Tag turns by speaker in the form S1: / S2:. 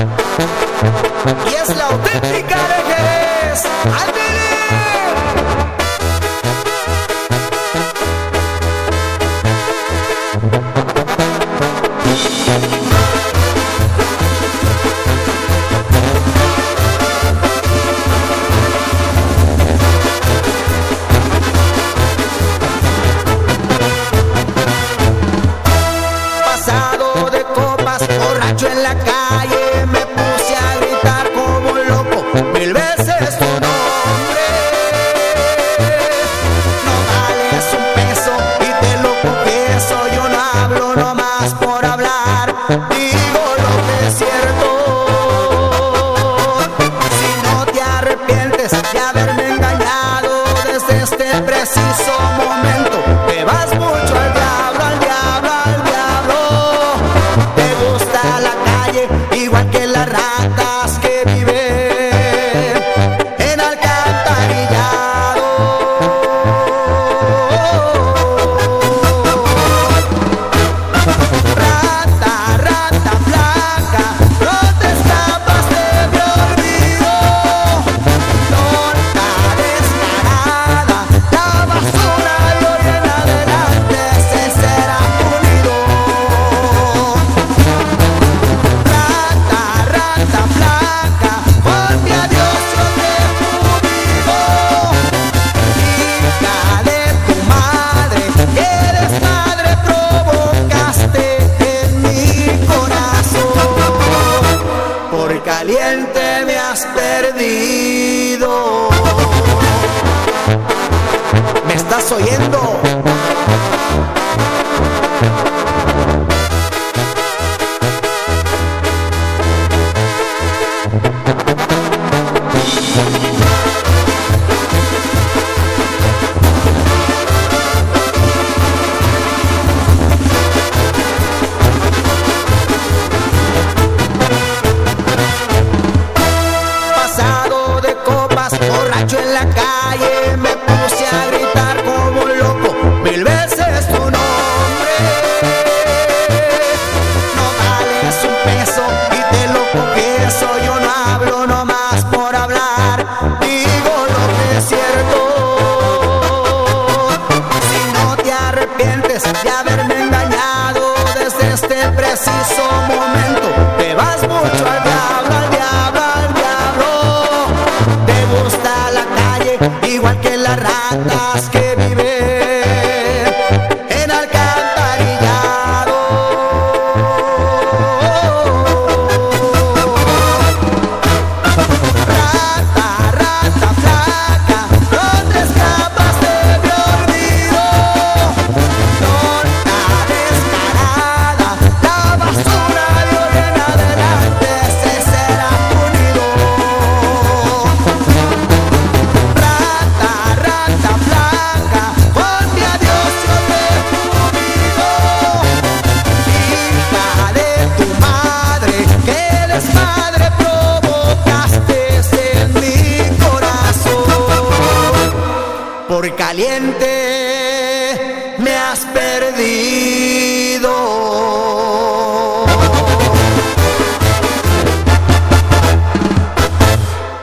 S1: Y es la auténtica de que Pasado de copas, borracho en la calle. de haberme engañado desde este preciso momento. me has perdido. ¿Me estás oyendo? rata. valiente, me has perdido.